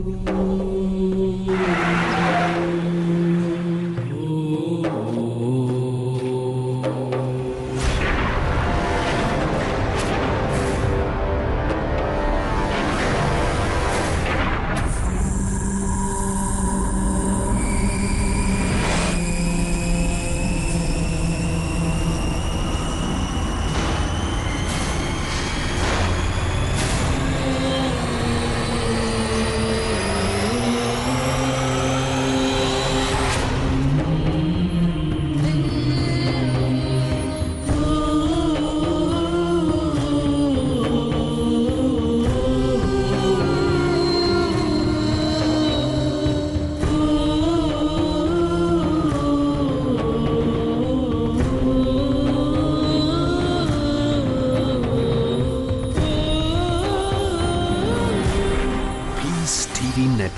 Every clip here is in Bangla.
Ooh.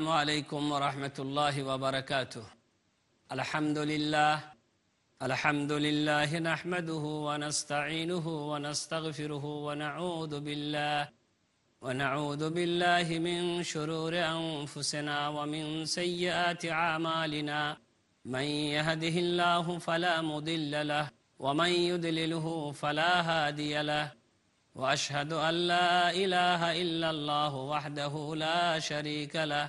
السلام عليكم ورحمة الله وبركاته الحمد لله الحمد لله نحمده ونستعينه ونستغفره ونعوذ بالله ونعوذ بالله من شرور أنفسنا ومن سيئات أعمالنا من يهده الله فلا مضل له ومن يضلله فلا هادي له واشهد ان لا اله الا الله وحده لا شريك له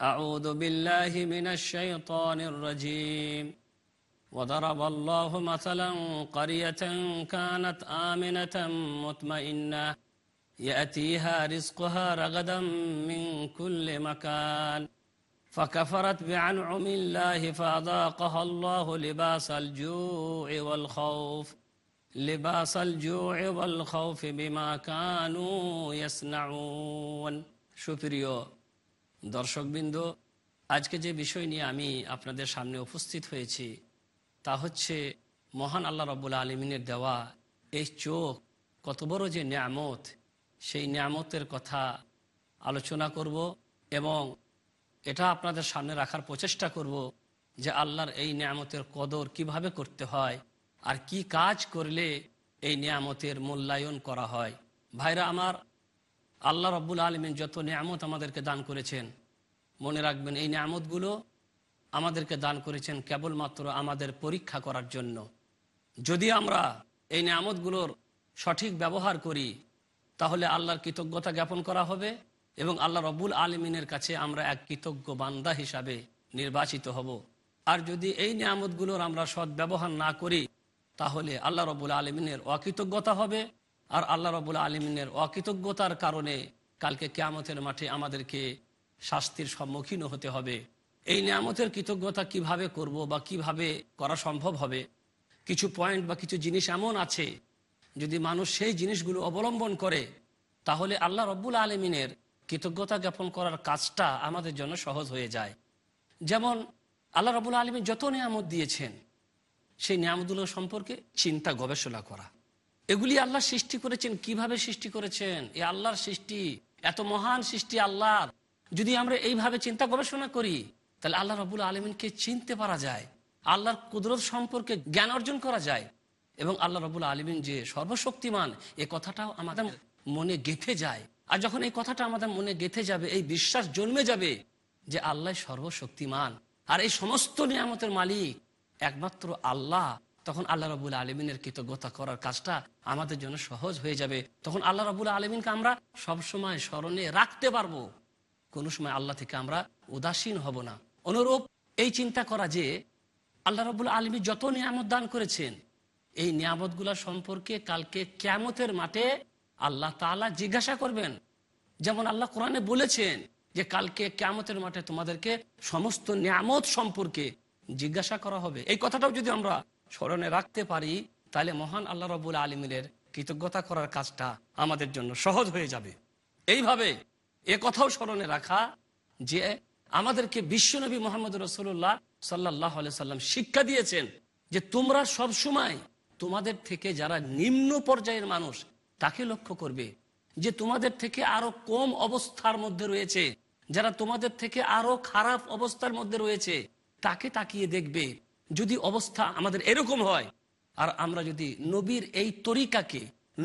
أعوذ بالله من الشيطان الرجيم. وضرب الله مثلا قرية كانت آمنة مطمئنة. يأتيها رزقها رغدا من كل مكان. فكفرت بعنعم الله فأذاقها الله لباس الجوع والخوف. لباس الجوع والخوف بما كانوا يصنعون. شكريو. দর্শকবৃন্দ, আজকে যে বিষয় নিয়ে আমি আপনাদের সামনে উপস্থিত হয়েছি, তা হচ্ছে মহান আল্লাহ রব্বুল আলমিনের দেওয়া এই চোখ, কত বড় যে নিয়ামত, সেই নিয়ামতের কথা আলোচনা করব এবং এটা আপনাদের সামনে রাখার প্রচেষ্টা করব যে আল্লাহর এই নিয়ামতের কদর কীভাবে করতে হয় আর কি কাজ করলে এই নিয়ামতের মূল্যায়ন করা হয়। ভাইরা আমার আল্লাহ রব্বুল আলমিন যত নিয়ামত আমাদেরকে দান করেছেন, মনে রাখবেন এই নিয়ামতগুলো আমাদেরকে দান করেছেন কেবলমাত্র আমাদের পরীক্ষা করার জন্য। যদি আমরা এই নিয়ামতগুলোর সঠিক ব্যবহার করি, তাহলে আল্লাহর কৃতজ্ঞতা জ্ঞাপন করা হবে এবং আল্লাহ রব্বুল আলমিনের কাছে আমরা এক কৃতজ্ঞ বান্দা হিসাবে নির্বাচিত হব। আর যদি এই নিয়ামতগুলোর আমরা সদ্ব্যবহার না করি, তাহলে আল্লাহ রবুল আলমিনের অকৃতজ্ঞতা হবে আর আল্লাহ রবুল আলমিনের অকৃতজ্ঞতার কারণে কালকে কেয়ামতের মাঠে আমাদেরকে শাস্তির সম্মুখীন হতে হবে। এই নিয়ামতের কৃতজ্ঞতা কীভাবে করব বা কীভাবে করা সম্ভব হবে? কিছু পয়েন্ট বা কিছু জিনিস এমন আছে, যদি মানুষ সেই জিনিসগুলো অবলম্বন করে, তাহলে আল্লাহ রব্বুল আলমিনের কৃতজ্ঞতা জ্ঞাপন করার কাজটা আমাদের জন্য সহজ হয়ে যায়। যেমন, আল্লাহ রবুল আলমী যত নিয়ামত দিয়েছেন, সেই নিয়ামতগুলো সম্পর্কে চিন্তা গবেষণা করা। এগুলি আল্লাহ সৃষ্টি করেছেন। কীভাবে সৃষ্টি করেছেন? এই আল্লাহর সৃষ্টি। এত মহান সৃষ্টি আল্লাহর। যদি আমরা এইভাবে চিন্তা গবেষণা করি, তাহলে আল্লাহ রবুল আলমিনকে চিনতে পারা যায়। আল্লাহর কুদরত সম্পর্কে জ্ঞান অর্জন করা যায়। এবং আল্লাহ রবুল আলমিন যে সর্বশক্তিমান, এ কথাটাও আমাদের মনে গেথে যায়। আর যখন এই কথাটা আমাদের মনে গেথে যাবে, এই বিশ্বাস জন্মে যাবে যে আল্লাহ সর্বশক্তিমান। আর এই সমস্ত নিয়ামতের মালিক একমাত্র আল্লাহ। তখন আল্লাহ রবুল আলমিনের কৃতজ্ঞতা করার কাজটা আমাদের জন্য সহজ হয়ে যাবে। তখন আল্লাহ রবুল আলমিনকে আমরা সবসময় স্মরণে রাখতে পারব। কোনো সময় আল্লাহ থেকে আমরা উদাসীন হব না। অনুরূপ এই চিন্তা করা যে আল্লাহ রবুল আলমী যত নিয়ামত দান করেছেন, এই নিয়ামতগুলা সম্পর্কে কালকে ক্যামতের মাঠে আল্লাহ তাআলা জিজ্ঞাসা করবেন। যেমন আল্লাহ কোরআনে বলেছেন যে কালকে ক্যামতের মাঠে তোমাদেরকে সমস্ত নিয়ামত সম্পর্কে জিজ্ঞাসা করা হবে। এই কথাটাও যদি আমরা স্মরণে রাখতে পারি, তাহলে মহান আল্লাহ রবুল আলমিনের কৃতজ্ঞতা করার কাজটা আমাদের জন্য সহজ হয়ে যাবে। এইভাবে এ কথাও স্মরণে রাখা যে আমাদেরকে বিশ্বনবী মোহাম্মদ রসুল্লাহ সাল্লাহ সাল্লাম শিক্ষা দিয়েছেন যে তোমরা সব সময় তোমাদের থেকে যারা নিম্ন পর্যায়ের মানুষ, তাকে লক্ষ্য করবে যে তোমাদের থেকে আরও কম অবস্থার মধ্যে রয়েছে, যারা তোমাদের থেকে আরও খারাপ অবস্থার মধ্যে রয়েছে, তাকে তাকিয়ে দেখবে যদি অবস্থা আমাদের এরকম হয়, আর আমরা যদি নবীর এই তরিকাকে,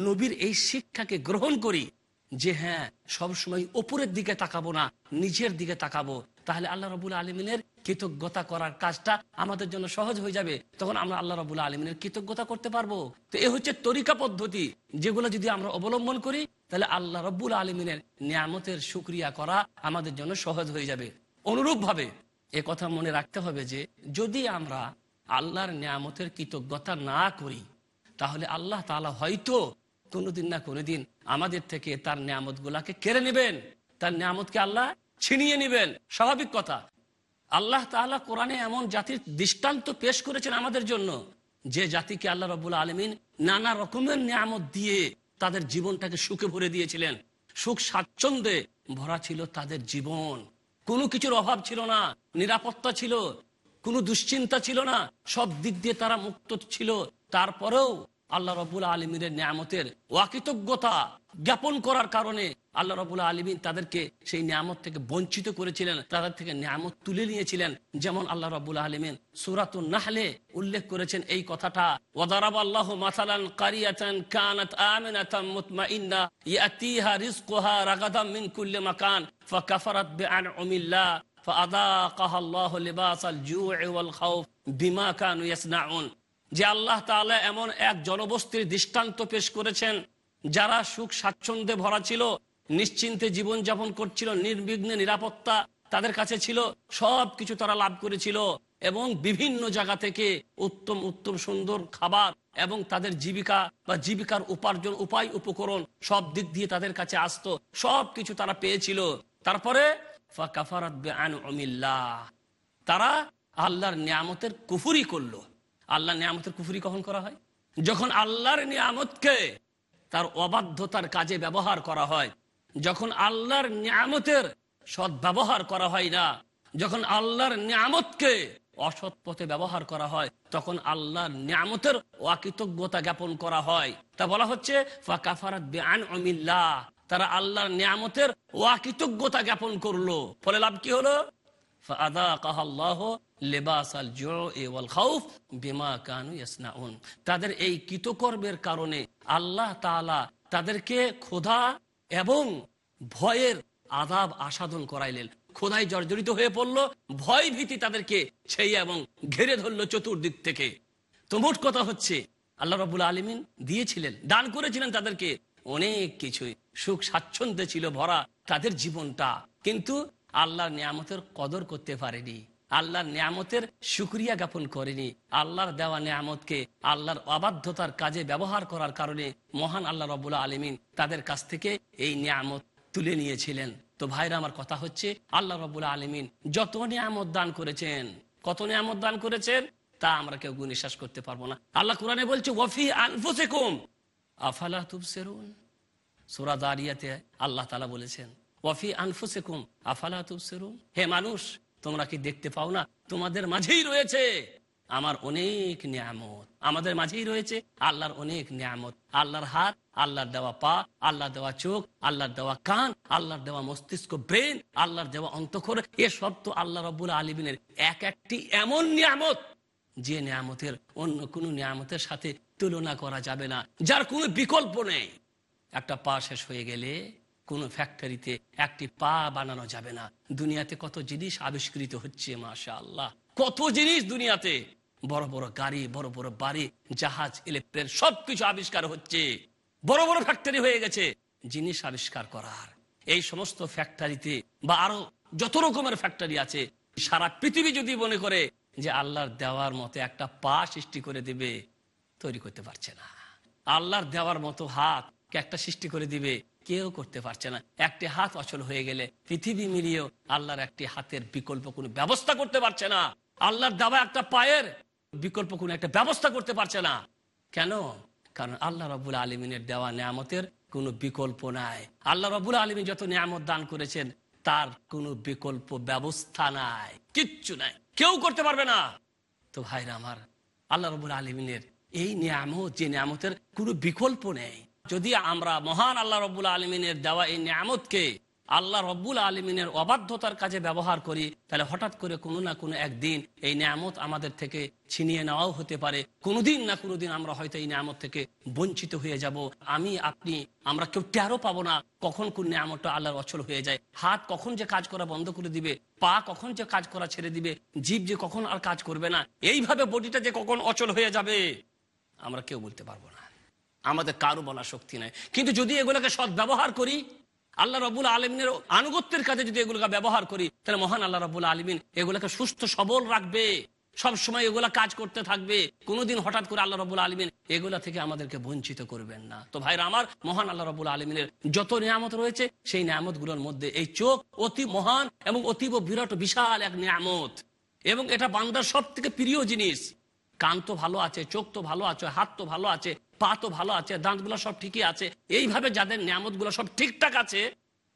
নবীর এই শিক্ষাকে গ্রহণ করি, যে হ্যাঁ সবসময় ওপরের দিকে তাকাবো না, নিচের দিকে তাকাবো, তাহলে আল্লাহ রবুল আলমিনের কৃতজ্ঞতা করার কাজটা আমাদের জন্য সহজ হয়ে যাবে। তখন আমরা আল্লাহ রবুল আলমিনের কৃতজ্ঞতা করতে পারব। তো এ হচ্ছে তরিকা পদ্ধতি, যেগুলো যদি আমরা অবলম্বন করি, তাহলে আল্লাহ রব্বুল আলমিনের নিয়ামতের সুক্রিয়া করা আমাদের জন্য সহজ হয়ে যাবে। অনুরূপ ভাবে এ কথা মনে রাখতে হবে যে, যদি আমরা আল্লাহর নিয়ামতের কৃতজ্ঞতা না করি, তাহলে আল্লাহ তাআলা হয়তো কোনোদিন না কোনোদিন আমাদের থেকে তার নিয়ামত গুলাকে কেড়ে নেবেন। তার নিয়ামতকে আল্লাহ ছিনিয়ে নেবেন। স্বাভাবিক কথা। আল্লাহ তাআলা কোরআনে এমন জাতির দৃষ্টান্ত পেশ করেছেন আমাদের জন্য, যে জাতিকে আল্লাহ রবুল আলমিন নানা রকমের নিয়ামত দিয়ে তাদের জীবনটাকে সুখে ভরে দিয়েছিলেন। সুখ স্বাচ্ছন্দ্যে ভরা ছিল তাদের জীবন। কোনো কিছুর অভাব ছিল না। নিরাপত্তা ছিল, কোনো দুশ্চিন্তা ছিল না, সব দিক দিয়ে তারা মুক্ত ছিল। তারপরেও আল্লাহ রবুল আলমিনের নিয়ামতের ওয়াকৃতজ্ঞতা জ্ঞাপন করার কারণে আল্লাহ রবুল আলমিন তাদেরকে সেই নিয়ামত থেকে বঞ্চিত করেছিলেন, তাদের থেকে নিয়ামত তুলে নিয়েছিলেন। যেমন আল্লাহ রবুল আলমিন সুরাতুন নাহলে উল্লেখ করেছেন এই কথাটা, ওয়াদারাব আল্লাহ মাসালান কারিয়াতান কানাত আমিনাতাম মুতমাইন্না, ইয়াতিহা রিজকুহা রাগাদাম মিন কুল্লি মাকান ফাকাফারাত বিআনউমিল্লাহ যে আল্লাহ এমন এক জনবস্তির দৃষ্টান্ত পেশ করেছেন, যারা সুখ স্বাচ্ছন্দ্যে ভরা ছিল, নিশ্চিন্তে করছিল, নির্বিঘ্নে নিরাপত্তা তাদের কাছে ছিল সব কিছু তারা লাভ করেছিল এবং বিভিন্ন জায়গা থেকে উত্তম উত্তম সুন্দর খাবার এবং তাদের জীবিকা বা জীবিকার উপার্জন, উপায়, উপকরণ সব দিক দিয়ে তাদের কাছে আসতো সব কিছু তারা পেয়েছিল। তারপরে তারা আল্লাহর নিয়ামতের কুফুরি করল। আল্লাহর নিয়ামতের কুফুরি কখন করা হয়? যখন আল্লাহর নিয়ামতকে তার অবাধ্যতার কাজে ব্যবহার করা হয়, যখন আল্লাহর নিয়ামতের সৎ ব্যবহার করা হয় না, যখন আল্লাহর নিয়ামতকে অসৎ পথে ব্যবহার করা হয়, তখন আল্লাহর নিয়ামতের অকৃতজ্ঞতা জ্ঞাপন করা হয়। তা বলা হচ্ছে তারা আল্লাহর নিয়ামতের অকৃতজ্ঞতা জ্ঞাপন করল। ফলে লাভ কি হলো? তাদের এই কৃতকর্মের কারণে আল্লাহ তাদেরকে ক্ষুধা এবং ভয়ের আদাব আসাদন করাইলেন। খোদাই জর্জরিত হয়ে পড়ল, ভয় ভীতি তাদেরকে সেই এবং ঘেরে ধরলো চতুর্দিক থেকে। তো মোট কথা হচ্ছে, আল্লাহ রবুল আলমিন দিয়েছিলেন, দান করেছিলেন তাদেরকে। অনেক কিছুই। সুখ, স্বাচ্ছন্দ্যে ছিল ভরা তাদের জীবনটা। কিন্তু আল্লাহর নিয়ামতের কদর করতে পারেনি। আল্লাহর নিয়ামতের সুক্রিয়া জ্ঞাপন করেনি। আল্লাহর দেওয়া নিয়ামতকে আল্লাহর অবাধ্যতার কাজে ব্যবহার করার কারণে মহান আল্লাহ রবুল্লা আলমিন তাদের কাছ থেকে এই নিয়ামত তুলে নিয়েছিলেন। তো ভাইরা, আমার কথা হচ্ছে, আল্লাহ রবুল্লা আলমিন যত নিয়ামত দান করেছেন, কত নিয়ামত দান করেছেন, তা আমরা কেউ গুণিশ্বাস করতে পারব না। আল্লাহ কোরআনে বলছে ওয়ফি আনফুসিকুম আফালা তুবসিরুন? সূরা দারিয়াতে আল্লাহ তাআলা বলেছেন ওয়াফি আনফুসিকুম, আফালা তুবসিরুন? হে মানুষ, তোমরা কি দেখতে পাও না? তোমাদের মাঝেই রয়েছে আমার অনেক নিয়ামত। আমাদের মাঝেই রয়েছে আল্লাহর অনেক নিয়ামত। আল্লাহর হাত, আল্লাহর দেওয়া পা, আল্লাহর দেওয়া চোখ, আল্লাহর দেওয়া কান, আল্লাহর দেওয়া মস্তিষ্ক, ব্রেন, আল্লাহর দেওয়া অন্তঃর এসব তো আল্লাহ রব্বুল আলমিনের এক একটি এমন নিয়ামত। যে নিয়ামতের অন্য কোনো নিয়ামতের সাথে তুলনা করা যাবে না। যার কোনো বিকল্প নেই। একটা পা শেষ হয়ে গেলে কোনো ফ্যাক্টরিতে একটি পা বানানো যাবে না। দুনিয়াতে কত জিনিস আবিষ্কৃত হচ্ছে মাশা আল্লাহ কত জিনিস দুনিয়াতে। বড় বড় গাড়ি, বড় বড় বাড়ি, জাহাজ ইলেকট্রিক সবকিছু আবিষ্কার হচ্ছে। বড় বড় ফ্যাক্টরি হয়ে গেছে। জিনিস আবিষ্কার করার। এই সমস্ত ফ্যাক্টরিতে বা আরও যত রকমের ফ্যাক্টরি আছে, সারা পৃথিবী যদি মনে করে যে আল্লাহর দেওয়ার মতো একটা পা সৃষ্টি করে দিবে তৈরি করতে পারছে না। আল্লাহর দেওয়ার মতো হাত একটা সৃষ্টি করে দিবে, কেউ করতে পারছে না। একটি হাত অচল হয়ে গেলে পৃথিবী মিলিয়েও আল্লাহর একটি হাতের বিকল্প কোনো ব্যবস্থা করতে পারছে না। আল্লাহর দেওয়া একটা পায়ের বিকল্প কোনো একটা ব্যবস্থা করতে পারছে না। কেন? কারণ আল্লাহ রবুল আলমিনের দেওয়া নিয়ামতের কোনো বিকল্প নাই। আল্লাহ রবুল আলমিন যত নিয়ামত দান করেছেন, তার কোনো বিকল্প ব্যবস্থা নাই। কিচ্ছু নাই। কেউ করতে পারবে না। তো ভাইরা আমার, আল্লাহ রবুল আলমিনের এই নিয়ামত, যে নিয়ামতের কোনো বিকল্প নেই। যদি আমরা মহান আল্লাহ রব্বুল আলমিনের দেওয়া এই নিয়ামতকে আল্লাহ রব্বুল আলমিনের অবাধ্যতার কাজে ব্যবহার করি, তাহলে হঠাৎ করে কোনো না কোনো একদিন এই নিয়ামত আমাদের থেকে ছিনিয়ে নেওয়াও হতে পারে। কোনোদিন না কোনোদিন আমরা হয়তো এই নিয়ামত থেকে বঞ্চিত হয়ে যাব। আমি, আপনি, আমরা কেউ টেরও পাবো না কখন কোন নিয়ামতটা আল্লাহর অচল হয়ে যায়। হাত কখন যে কাজ করা বন্ধ করে দিবে, পা কখন যে কাজ করা ছেড়ে দিবে, জীব যে কখন আর কাজ করবে না, এইভাবে বডিটা যে কখন অচল হয়ে যাবে। আমরা কেউ বলতে পারব না। আমাদের কারও বলার শক্তি নাই। কিন্তু যদি এগুলোকে সৎ ব্যবহার করি, আল্লাহ রবুল আলমিনের আনুগত্যের কাজে যদি এগুলোকে ব্যবহার করি, তাহলে মহান আল্লাহ রবুল আলমিন এগুলোকে সুস্থ, সবল রাখবে। সব সময় এগুলা কাজ করতে থাকবে। কোনোদিন হঠাৎ করে আল্লাহ রবুল আলমিন এগুলা থেকে আমাদেরকে বঞ্চিত করবেন না। তো ভাইরা আমার, মহান আল্লাহ রবুল আলমিনের যত নিয়ামত রয়েছে, সেই নিয়ামতগুলোর মধ্যে এই চোখ অতি মহান এবং অতীব বিরাট বিশাল এক নিয়ামত। এবং এটা বান্দার সব থেকে প্রিয় জিনিস। কান তো ভালো আছে, চোখ তো ভালো আছে, হাত তো ভালো আছে, পা তো ভালো আছে, দাঁতগুলো সব ঠিকই আছে। এইভাবে যাদের নিয়ামতগুলো সব ঠিকঠাক আছে,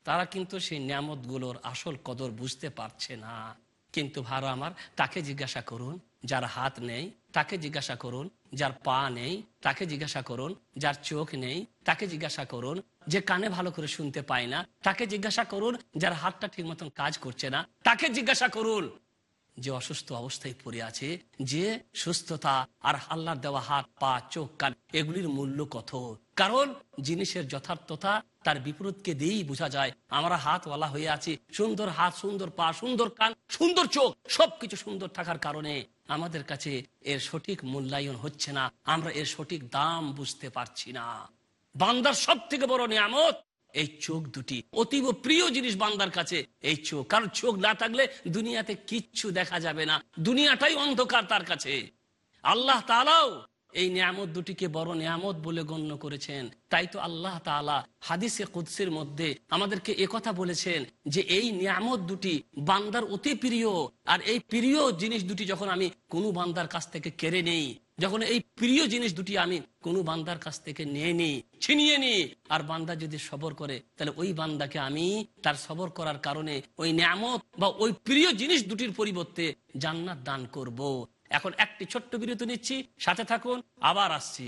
তারা কিন্তু সেই নিয়ামতগুলোর আসল কদর বুঝতে পারছে না। কিন্তু ভালো আমার, তাকে জিজ্ঞাসা করুন, যার হাত নেই, তাকে জিজ্ঞাসা করুন, যার পা নেই, তাকে জিজ্ঞাসা করুন, যার চোখ নেই, তাকে জিজ্ঞাসা করুন, যে কানে ভালো করে শুনতে পায় না, তাকে জিজ্ঞাসা করুন, যার হাতটা ঠিক মতন কাজ করছে না, তাকে জিজ্ঞাসা করুন। যে অসুস্থ অবস্থায় পড়ে আছে, যে সুস্থতা আর আল্লাহর দেওয়া হাত, পা, চোখ, কান, এগুলির মূল্য কত? কারণ জিনিসের যথার্থতা তার বিপরীতকে দিয়েই বোঝা যায়। আমরা হাতওয়ালা হয়ে আছি, সুন্দর হাত, সুন্দর পা, সুন্দর কান, সুন্দর চোখ, সবকিছু সুন্দর থাকার কারণে আমাদের কাছে এর সঠিক মূল্যায়ন হচ্ছে না। আমরা এর সঠিক দাম বুঝতে পারছি না। বান্দার সব থেকে বড় নিয়ামত এই চোখ দুটি। অতীব প্রিয় জিনিস বান্দার কাছে এই চোখ। কারণ চোখ না থাকলে দুনিয়াতে কিচ্ছু দেখা যাবে না। দুনিয়াটাই অন্ধকার তার কাছে। আল্লাহ তালাও এই নিয়ামত দুটিকে বড় নিয়ামত বলে গণ্য করেছেন তাই তো আল্লাহ তালা হাদিসে কুদ্সের মধ্যে আমাদেরকে একথা বলেছেন যে এই নিয়ামত দুটি বান্দার অতি প্রিয় আর এই প্রিয় জিনিস দুটি যখন আমি কোনো বান্দার কাছ থেকে কেড়ে নেই, যখন এই প্রিয় জিনিস দুটি আমি কোনো বান্দার কাছ থেকে নিয়ে নিই, ছিনিয়ে নিই, আর বান্দা যদি সবর করে, তাহলে ওই বান্দাকে আমি তার সবর করার কারণে ওই নিয়ামত বা ওই প্রিয় জিনিস দুটির পরিবর্তে জান্নাত দান করব। এখন একটি ছোট্ট বিরতি নিচ্ছি সাথে থাকুন আবার আসছি।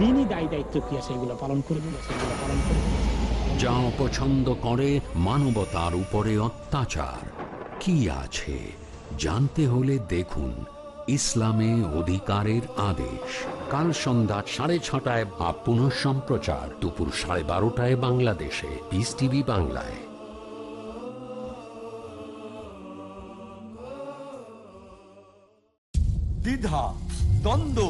দিনই দায় দায়িত্ব কি আছে সেগুলো পালন করব সেগুলো পালন করব যা অপছন্দ করে মানবতার উপরে অত্যাচার। কি আছে? জানতে হলে দেখুন ইসলামে অধিকারের আদেশ। কাল সন্ধ্যা সাড়ে ছটায় বা পুনঃ সম্প্রচার দুপুর সাড়ে বারোটায় বাংলাদেশে। পিস টিভি বাংলায়। দ্বিধা দ্বন্দ্ব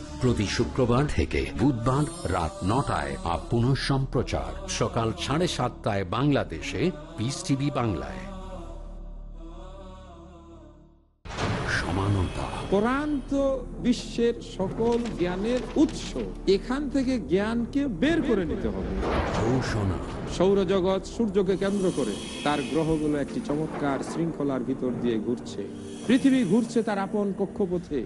প্রতি শুক্রবার থেকে বুধবার রাত নটায় আর পুনঃ সম্প্রচার। সকাল সাড়ে সাতটায় বাংলাদেশে পিস টিভি বাংলায়। সমানতা। কোরআন তো বিশ্বের সকল জ্ঞানের উৎস এখান থেকে জ্ঞানকে বের করে নিতে হবে। ঘোষণা। সৌরজগৎ সূর্যকে কেন্দ্র করে তার গ্রহগুলো একটি চমৎকার শৃঙ্খলার ভিতর দিয়ে ঘুরছে। পৃথিবী ঘুরছে তার আপন কক্ষপথে।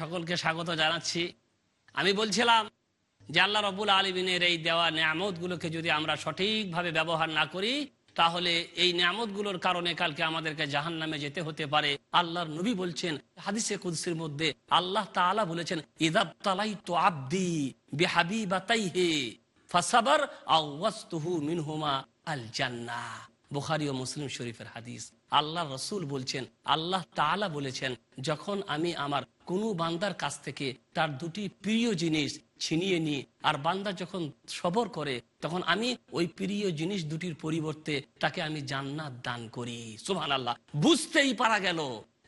সকলকে স্বাগত জানাচ্ছি। আমি বলছিলাম যে আল্লাহ রবুল আলমিনের এই দেওয়া নিয়ামতগুলোকে যদি আমরা সঠিকভাবে ব্যবহার না করি, তাহলে এই নিয়ামতগুলোর কারণে কালকে আমাদেরকে জাহান নামে যেতে হতে পারে। আল্লাহর নবী বলছেন, হাদিসে কুদ্সির মধ্যে আল্লাহ তাআলা বলেছেন, ইদাব তো আব্দি বেহাবি বাতাই হে ফাসাবার আল জান্নাহ বুখারি ও মুসলিম শরীফের হাদিস। আল্লাহ রসুল বলছেন, আল্লাহ তাআলা বলেছেন, যখন আমি আমার কোনো বান্দার কাছ থেকে তার দুটি প্রিয় জিনিস ছিনিয়ে নিই আর বান্দা যখন সবর করে, তখন আমি ওই প্রিয় জিনিস দুটির পরিবর্তে তাকে আমি জান্নাত দান করি। সুবহান আল্লাহ বুঝতেই পারা গেল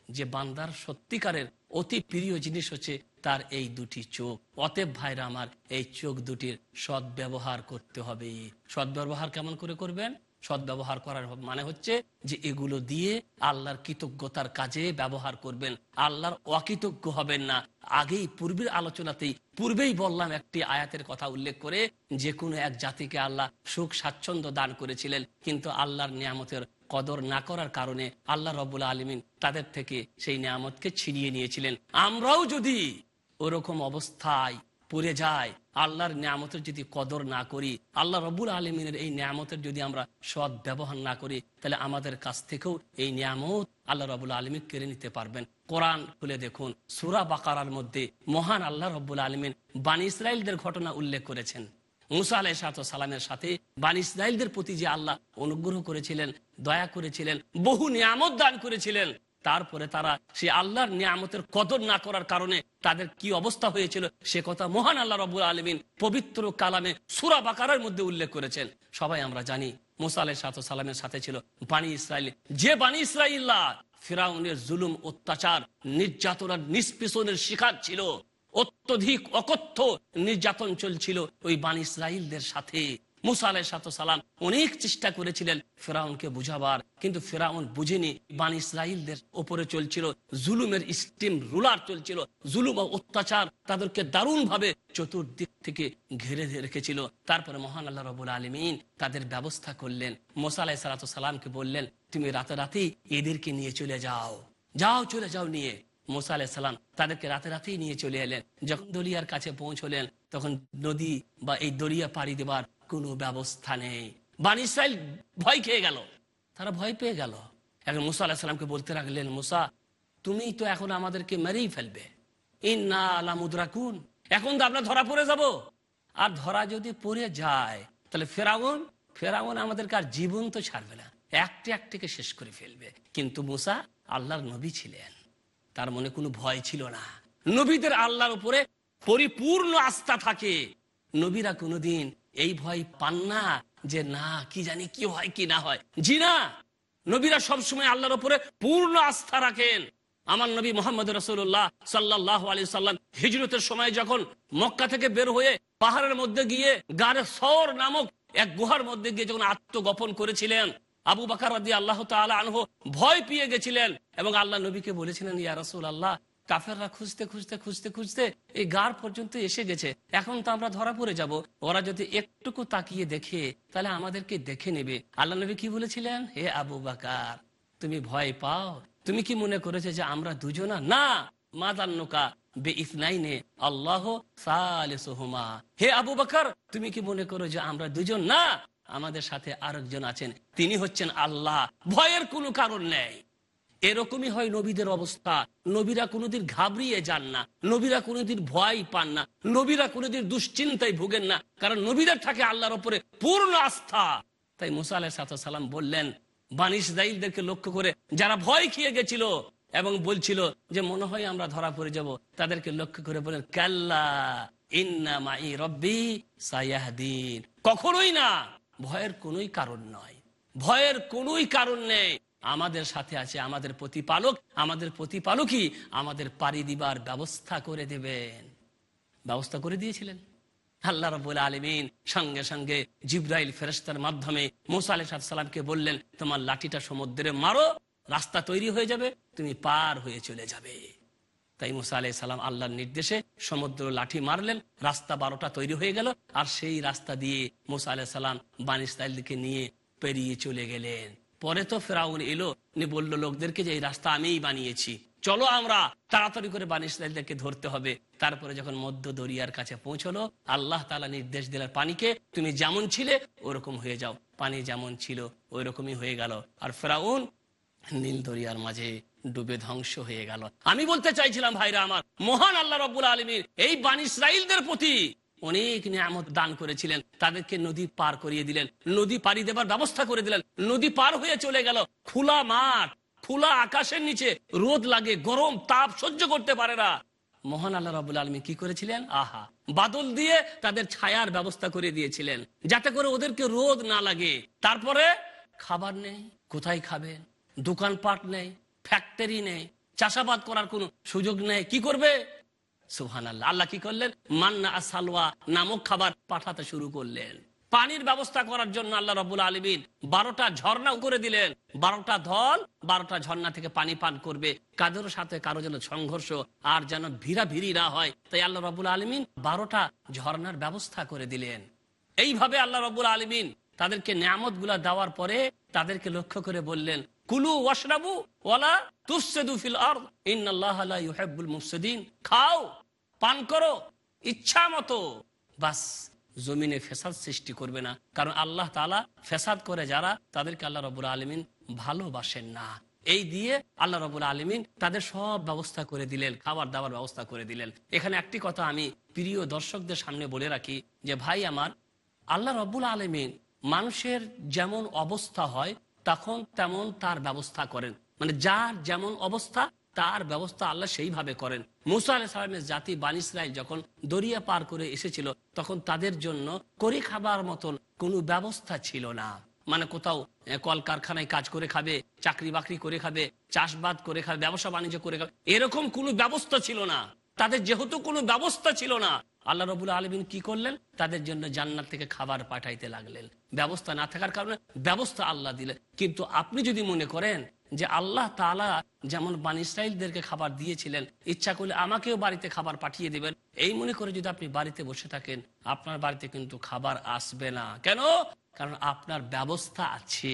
যে বান্দার সত্যিকারের অতি প্রিয় জিনিস হচ্ছে তার এই দুটি চোখ। অতএব ভাইরা আমার, এই চোখ দুটির সদ্ব্যবহার করতে হবে। সদ্ব্যবহার কেমন করে করবেন? সদ্ব্যবহার করার মানে হচ্ছে যে এগুলো দিয়ে আল্লাহর কৃতজ্ঞতার কাজে ব্যবহার করবেন। আল্লাহর অকৃতজ্ঞ হবেন না। আগেই পূর্বের আলোচনাতেই, পূর্বেই বললাম একটি আয়াতের কথা উল্লেখ করে, যে কোনো এক জাতিকে আল্লাহ সুখ, স্বাচ্ছন্দ্য দান করেছিলেন, কিন্তু আল্লাহর নিয়ামতের কদর না করার কারণে আল্লাহ রবুল আলমিন তাদের থেকে সেই নিয়ামতকে ছিনিয়ে নিয়েছিলেন। আমরাও যদি ওরকম অবস্থায় পড়ে যায়। আল্লাহর নিয়ামতের যদি কদর না করি, আল্লাহ রবুল আলমিনের এই নিয়ামতের যদি আমরা সৎ ব্যবহার না করি, তাহলে আমাদের কাছ থেকেও এই নিয়ামত আল্লাহ রবুল আলমিন কেড়ে নিতে পারবেন। কোরআন খুলে দেখুন, সুরা বাকারার মধ্যে মহান আল্লাহ রব্বুল আলমিন বানি ইসরায়েলদের ঘটনা উল্লেখ করেছেন। মুসা আলাই সালামের সাথে বানি ইসরায়েলদের প্রতি যে আল্লাহ অনুগ্রহ করেছিলেন, দয়া করেছিলেন, বহু নিয়ামত দান করেছিলেন। তারপরে তারা সে আল্লাহর নিয়ামতের কদর না করার কারণে তাদের কি অবস্থা হয়েছিল, সে কথা মহান আল্লাহ রবুল আলমিন পবিত্র কালামে সুরা বাকারের মধ্যে উল্লেখ করেছেন। সবাই আমরা জানি মুসা আলাই সালামের সাথে ছিল বানী ইসরায়েল যে বানী ইসরাইল্লা ফিরাউনের জুলুম, অত্যাচার নির্যাতন আর নিষ্পেষণের শিকার ছিল, অত্যধিক অকথ্য নির্যাতন চলছিল ওই বান ইসরায়েলদের সাথে। মুসা আলাই সালাম অনেক চেষ্টা করেছিলেন ফেরাউনকে বুঝাবার, কিন্তু ফেরাউন বুঝেনি। বান ইসরায়েলদের ওপরে চলছিল জুলুমের স্টিম, রুলার চলছিল। জুলুম ও অত্যাচার তাদেরকে দারুণ ভাবে চতুর্দিক থেকে ঘিরে রেখেছিল। তারপরে মহান আল্লাহ রবুল আলমিন তাদের ব্যবস্থা করলেন। মোসা আলাই সালামকে বললেন, তুমি রাতে রাতেই এদেরকে নিয়ে চলে যাও। যাও, চলে যাও নিয়ে। মোসা আলাহিসাল্লাম তাদেরকে রাতে রাতেই নিয়ে চলে এলেন। যখন দরিয়ার কাছে পৌঁছলেন, তখন নদী বা এই দরিয়া পাড়ি দেবার কোনো ব্যবস্থা নেই। বান ইসরায়েল ভয় খেয়ে গেল। তারা ভয় পেয়ে গেল। এখন মুসা আলাহিসাল্লামকে বলতে রাখলেন মুসা, তুমি তো এখন আমাদেরকে মেরেই ফেলবে। ইন্না আলা মুদ্রাকুন এখন তো আমরা ধরা পড়ে যাব। আর ধরা যদি পড়ে যায়, তাহলে ফেরাউন ফেরাউন আমাদেরকে আর জীবন তো ছাড়বে না। একটি একটিকে শেষ করে ফেলবে। কিন্তু মুসা আল্লাহর নবী ছিলেন। তার মনে কোনো ভয় ছিল না। নবীদের আল্লাহর উপরে পরিপূর্ণ আস্থা থাকে। নবীরা কোনোদিন এই ভয় পান না যে না, কি জানি কি হয়, কি না হয়। জি না, নবীরা সবসময় আল্লাহর উপরে পূর্ণ আস্থা রাখেন। আমার নবী মোহাম্মদ রসুল্লাহ সাল্লাহ আলি সাল্লাম হিজরতের সময় যখন মক্কা থেকে বের হয়ে পাহাড়ের মধ্যে গিয়ে গারে সর নামক এক গুহার মধ্যে গিয়ে যখন আত্মগোপন করেছিলেন, আবু বাকার আল্লাহ ভয় পেয়ে গেছিলেন এবং আল্লাহ নবীকে বলেছিলেন, ইয়া রসুল আল্লাহ কাফেররা খুঁজতে খুঁজতে খুঁজতে খুঁজতে এই গার পর্যন্ত এসে গেছে। এখন তো আমরা ধরা পড়ে যাব। ওরা যদি একটুকু তাকিয়ে দেখে, তাহলে আমাদেরকে দেখে নেবে। আল্লাহ নবী কি বলেছিলেন? হে আবু বাকার, তুমি ভয় পাও? তুমি কি মনে করেছে যে আমরা দুজনা? না! মাদান্নুকা বে ইসনাইনে আল্লাহ সালেসুহুমা। হে আবু বাকার, তুমি কি মনে করো যে আমরা দুজন? না! আমাদের সাথে আরেকজন আছেন। তিনি হচ্ছেন আল্লাহ। ভয়ের কোনো কারণ নেই। এরকমই হয় নবীদের অবস্থা। নবীরা কোনোদিন ঘাবড়িয়ে যান না, নবীরা কোনোদিন ভয় পান না, নবীরা কোনোদিন দুশ্চিন্তায় ভুগেন না, কারণ নবীদের থাকে আল্লাহর উপরে পূর্ণ আস্থা। তাই মুসা আলাহ সালাম বললেন বানিস দাইলদেরকে লক্ষ্য করে যারা ভয় খেয়ে গেছিল এবং বলছিল যে মনে হয় আমরা ধরা পড়ে যাব, তাদেরকে লক্ষ্য করে বলেন কাল্লা ইন্না মাই রব্বি সায়াহদিন। কখনোই না, ভয়ের কোনোই কারণ নয়। ভয়ের কোনোই কারণ নেই। আমাদের সাথে আছে আমাদের প্রতিপালক, আমাদের প্রতিপালকই আমাদের পাড়ি দিবার ব্যবস্থা করে দেবেন। ব্যবস্থা করে দিয়েছিলেন। আল্লাহ রবুল আলমিন সঙ্গে সঙ্গে জিব্রাইল ফেরেস্তার মাধ্যমে মুসা আলি সালামকে বললেন, তোমার লাঠিটা সমুদ্রে মারো, রাস্তা তৈরি হয়ে যাবে, তুমি পার হয়ে চলে যাবে। তাই মুসা আলাই সালাম আল্লাহর নির্দেশে সমুদ্র লাঠি মারলেন, রাস্তা বারোটা তৈরি হয়ে গেল, আর সেই রাস্তা দিয়ে মুসা আলাই সালাম বানিস্তাইলকে নিয়ে পেরিয়ে চলে গেলেন। পরে তো ফেরাউন এলো বলল, লোকদেরকে যে এই রাস্তা আমিই বানিয়েছি। চলো আমরা, তাড়াতাড়ি করে বানিসদেরকে ধরতে হবে। তারপরে যখন মধ্য দরিয়ার কাছে পৌঁছলো, আল্লাহ তালা নির্দেশ দিলেন, পানিকে তুমি যেমন ছিলে, ওরকম হয়ে যাও। পানি যেমন ছিল ওই রকমই হয়ে গেল। আর ফেরাউন নীল দরিয়ার মাঝে ডুবে ধ্বংস হয়ে গেল। আমি বলতে চাইছিলাম, ভাইরা আমার, মহান আল্লাহ রব্বুল আলমীর এই বান ইসরাইলদের প্রতি অনেক নিয়ামত দান করেছিলেন। তাদেরকে নদী পার করিয়ে দিলেন। নদী পাড়ি দেবার ব্যবস্থা করে দিলেন। নদী পার হয়ে চলে গেল। খোলা মাঠ, খোলা আকাশের নিচে। রোদ লাগে, গরম, তাপ সহ্য করতে পারে না। মহান আল্লাহ রাবুল আলমী কি করেছিলেন? আহা! বাদল দিয়ে তাদের ছায়ার ব্যবস্থা করে দিয়েছিলেন। যাতে করে ওদেরকে রোদ না লাগে। তারপরে খাবার নেই, কোথায় খাবেন? দোকানপাট নেই ফ্যাক্টরি নেই। চাষাবাদ করার কোনো সুযোগ নেই। কি করবে? সুহান আল্লাহ আল্লাহ কি করলেন? মান্না আর সালওয়া নামক খাবার পাঠাতে শুরু করলেন। পানির ব্যবস্থা করার জন্য আল্লাহ রবুল আলমিন বারোটা ঝর্ণা করে দিলেন। বারোটা ধল বারোটা ঝর্ণা থেকে পানি পান করবে। কাদের সাথে কারও যেন সংঘর্ষ আর যেন ভিড়া ভিড়ি না হয়, তাই আল্লাহ রবুল আলমিন বারোটা ঝর্ণার ব্যবস্থা করে দিলেন। এইভাবে আল্লাহ রবুল আলমিন তাদেরকে নিয়ামত দেওয়ার পরে তাদেরকে লক্ষ্য করে বললেন কুলু ওয়াশরাবু ওয়ালা ফিল ইন্নাল্লাহা লা ইউহিব্বুল মুফসিদিন। খাও, পান করো, ইচ্ছা মতো। বাস, জমিনে ফেসাদ সৃষ্টি করবে না। কারণ আল্লাহ তাআলা ফেসাদ করে যারা, তাদেরকে আল্লাহ রবুল আলমিন ভালোবাসেন না। এই দিয়ে আল্লাহ রবুল আলমিন তাদের সব ব্যবস্থা করে দিলেন, খাবার দাবার ব্যবস্থা করে দিলেন। এখানে একটি কথা আমি প্রিয় দর্শকদের সামনে বলে রাখি যে, ভাই আমার, আল্লাহ রব্বুল আলমিন মানুষের যেমন অবস্থা হয় তখন তেমন তার ব্যবস্থা করেন। মানে যার যেমন অবস্থা, তার ব্যবস্থা আল্লাহ সেইভাবে করেন। মুসা আলাহ সালামের জাতি বানিসরাই যখন দরিয়া পার করে এসেছিল, তখন তাদের জন্য করে খাবার মতন কোনো ব্যবস্থা ছিল না। মানে কোথাও কলকারখানায় কাজ করে খাবে, চাকরি বাকরি করে খাবে, চাষবাদ করে খাবে, ব্যবসা বাণিজ্য করে খাবে, এরকম কোনো ব্যবস্থা ছিল না। তাদের যেহেতু কোনো ব্যবস্থা ছিল না, আল্লাহ রবুল আলমিন কি করলেন? তাদের জন্য জান্নাত থেকে খাবার পাঠাইতে লাগলেন। ব্যবস্থা না থাকার কারণে ব্যবস্থা আল্লাহ দিলেন। কিন্তু আপনি যদি মনে করেন যে আল্লাহ তালা যেমন বান ইসরায়েলদেরকে খাবার দিয়েছিলেন, ইচ্ছা করলে আমাকেও বাড়িতে খাবার পাঠিয়ে দেবেন, এই মনে করে যদি আপনি বাড়িতে বসে থাকেন, আপনার বাড়িতে কিন্তু খাবার আসবে না। কেন? কারণ আপনার ব্যবস্থা আছে।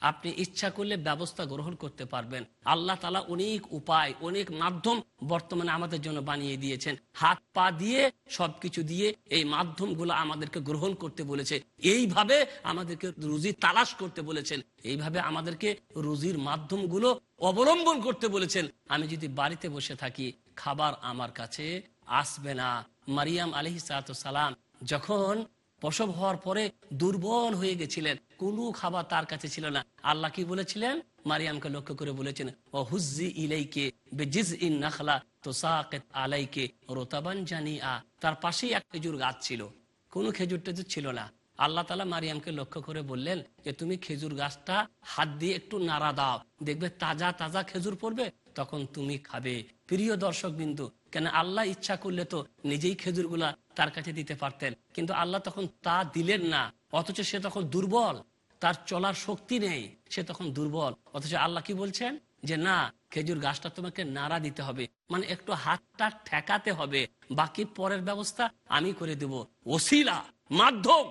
আপনি ইচ্ছা করলে ব্যবস্থা গ্রহণ করতে পারবেন। আল্লাহ তালা অনেক উপায়, অনেক মাধ্যম বর্তমানে আমাদের জন্য বানিয়ে দিয়েছেন। হাত পা দিয়ে, সবকিছু দিয়ে এই মাধ্যমগুলো আমাদেরকে গ্রহণ করতে বলেছে। এইভাবে আমাদেরকে রুজি তালাশ করতে বলেছেন। এইভাবে আমাদেরকে রুজির মাধ্যমগুলো অবলম্বন করতে বলেছেন। আমি যদি বাড়িতে বসে থাকি, খাবার আমার কাছে আসবে না। মারিয়াম আলহি সালাম যখন প্রসব হওয়ার পরে দুর্বল হয়ে গেছিলেন। কোনো খাবার তার কাছে ছিল না। আল্লাহ কি বলেছিলেন? মারিয়ামকে লক্ষ্য করে বলেছেন ও হুজি ইলাইকে বেজিজ ইন নাখলা তো সাকেত আলাইকে রোতাবান জানি আ তার পাশেই এক খেজুর গাছ ছিল। কোনো খেজুর টেজুর ছিল না। আল্লাহ তালা মারিয়ামকে লক্ষ্য করে বললেন যে, তুমি খেজুর গাছটা হাত দিয়ে একটু নাড়া দাও। দেখবে তাজা তাজা খেজুর পড়বে, তখন তুমি খাবে। প্রিয় দর্শক বিন্দু, কেন আল্লাহ ইচ্ছা করলে তো নিজেই খেজুরগুলা তার কাছে দিতে পারতেন। কিন্তু আল্লাহ তখন তা দিলেন না, অথচ সে তখন দুর্বল। তার চলার শক্তি নেই, সে তখন দুর্বল। অথচ আল্লাহ কি বলছেন? যে না, খেজুর গাছটা তোমাকে নাড়া দিতে হবে মানে একটু হাতটা ঠেকাতে হবে, বাকি পরের ব্যবস্থা আমি করে দেব। ওসিলা, মাধ্যম।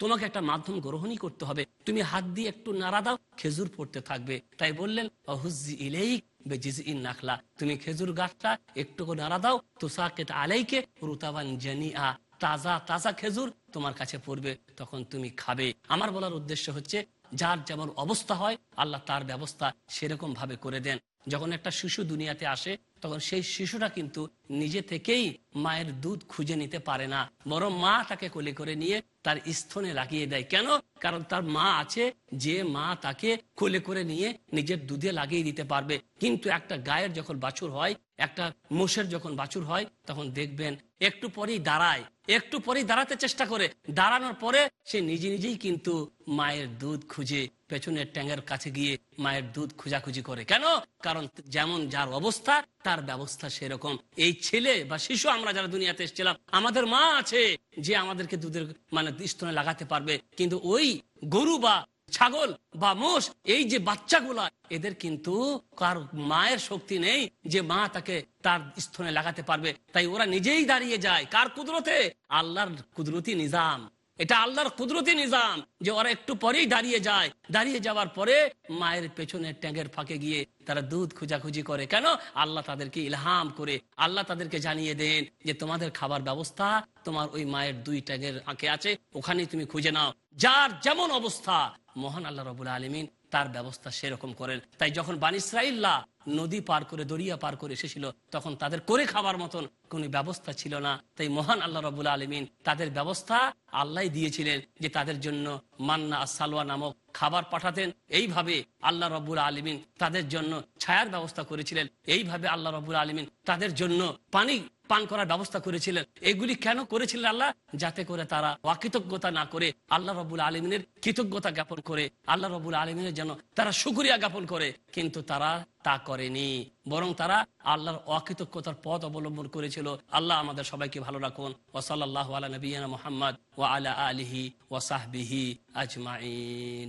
তোমাকে একটা মাধ্যম গ্রহণই করতে হবে। তুমি হাত দিয়ে একটু নাড়া দাও, খেজুর পড়তে থাকবে। তাই বললেন অহুজি ইলেইক তুমি খেজুর গাছটা একটু নাড়া দাও তুষাকেট আলাইকে রুতাবান জানিয়া তাজা তাজা খেজুর তোমার কাছে পড়বে, তখন তুমি খাবে। আমার বলার উদ্দেশ্য হচ্ছে, যার যেমন অবস্থা হয়, আল্লাহ তার ব্যবস্থা সেরকম ভাবে করে দেন। যখন একটা শিশু দুনিয়াতে আসে তখন সেই শিশুটা কিন্তু নিজে থেকেই মায়ের দুধ খুঁজে নিতে পারে না। বরং মা তাকে কোলে করে নিয়ে তার স্থনে লাগিয়ে দেয়। কেন? কারণ তার মা আছে, যে মা তাকে কোলে করে নিয়ে নিজের দুধে লাগিয়ে দিতে পারবে। কিন্তু একটা গায়ের যখন বাছুর হয়, একটা মোষের যখন বাছুর হয়, তখন দেখবেন একটু পরেই দাঁড়ায়, একটু পরেই দাঁড়াতে চেষ্টা করে। দাঁড়ানোর পরে সে নিজে নিজেই কিন্তু মায়ের দুধ খুঁজে পেছনের ট্যাঙ্গের কাছে গিয়ে মায়ের দুধ খোঁজাখুঁজি করে। কেন? কারণ যেমন যার অবস্থা, তার ব্যবস্থা সেরকম। এই ছেলে বা শিশু আমরা যারা দুনিয়াতে এসেছিলাম, আমাদের মা আছে যে আমাদেরকে দুধের মানে স্তনে লাগাতে পারবে। কিন্তু ওই গরু বা ছাগল বা মোষ, এই যে বাচ্চাগুলা, এদের কিন্তু কার মায়ের শক্তি নেই যে মা তাকে তার স্থনে লাগাতে পারবে। তাই ওরা নিজেই দাঁড়িয়ে যায়। কার কুদরতে? আল্লাহর কুদরতি নিজাম। এটা আল্লাহর কুদরতি নিজাম যে ওরা একটু পরেই দাঁড়িয়ে যায়। দাঁড়িয়ে যাওয়ার পরে মায়ের পেছনে ট্যাঙ্গের ফাঁকে গিয়ে তারা দুধ খোঁজাখুঁজি করে। কেন? আল্লাহ তাদেরকে ইলহাম করে। আল্লাহ তাদেরকে জানিয়ে দেন যে তোমাদের খাবার ব্যবস্থা, তোমার ওই মায়ের দুই ট্যাঙ্গের ফাঁকে আছে, ওখানেই তুমি খুঁজে নাও। যার যেমন অবস্থা মহান আল্লাহ রবুল আলমিন তার ব্যবস্থা সেরকম করেন। তাই যখন বানিসরাইল্লা নদী পার করে, দরিয়া পার করে এসেছিল, তখন তাদের করে খাবার মতন কোনো ব্যবস্থা ছিল না। তাই মহান আল্লাহ রবুল আলমিন তাদের ব্যবস্থা আল্লাহ দিয়েছিলেন যে তাদের জন্য মান্না সালোয়া নামক খাবার পাঠাতেন। এইভাবে আল্লাহ রবুল আলমিন তাদের জন্য ছায়ার ব্যবস্থা করেছিলেন। এইভাবে আল্লাহ রবুল আলমিন তাদের জন্য পানি পান করার ব্যবস্থা করেছিলেন এগুলি কেন করেছিলেন আল্লাহ যাতে করে তারা অকৃতজ্ঞতা না করে আল্লাহ রবুল আলমিনের কৃতজ্ঞতা জ্ঞাপন করে আল্লাহ রবুল আলমিনের যেন তারা সুক্রিয়া জ্ঞাপন করে কিন্তু তারা তা করেনি বরং তারা আল্লাহর অকৃতজ্ঞতার পথ অবলম্বন করেছিল আল্লাহ আমাদের সবাইকে ভালো রাখুন ও ওসল্লাহ আলা নবীনা মোহাম্মদ ও আলা আলিহি ওসাহবিহি আজমাইন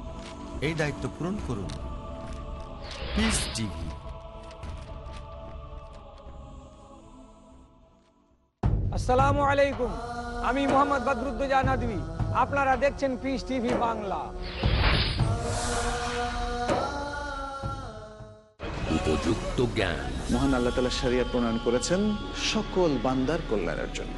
এই দায়িত্ব পূরণ করুন। পিস টিভি আসসালামু আলাইকুম। আমি মোহাম্মদ বদরুদ্দোজা নদী আপনারা দেখছেন পিস টিভি বাংলা। উপযুক্ত জ্ঞান। মহান আল্লাহ তালা শরিয়া প্রণয়ন করেছেন সকল বান্দার কল্যাণের জন্য।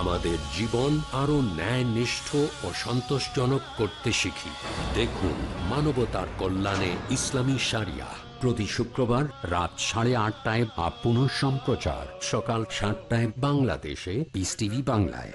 আমাদের জীবন আরও ন্যায় নিষ্ঠ ও সন্তোষজনক করতে শিখি। দেখুন মানবতার কল্যাণে ইসলামী সারিয়া। প্রতি শুক্রবার রাত সাড়ে আটটায় বা পুনঃ সম্প্রচার সকাল সাতটায় বাংলাদেশে বিস টিভি বাংলায়।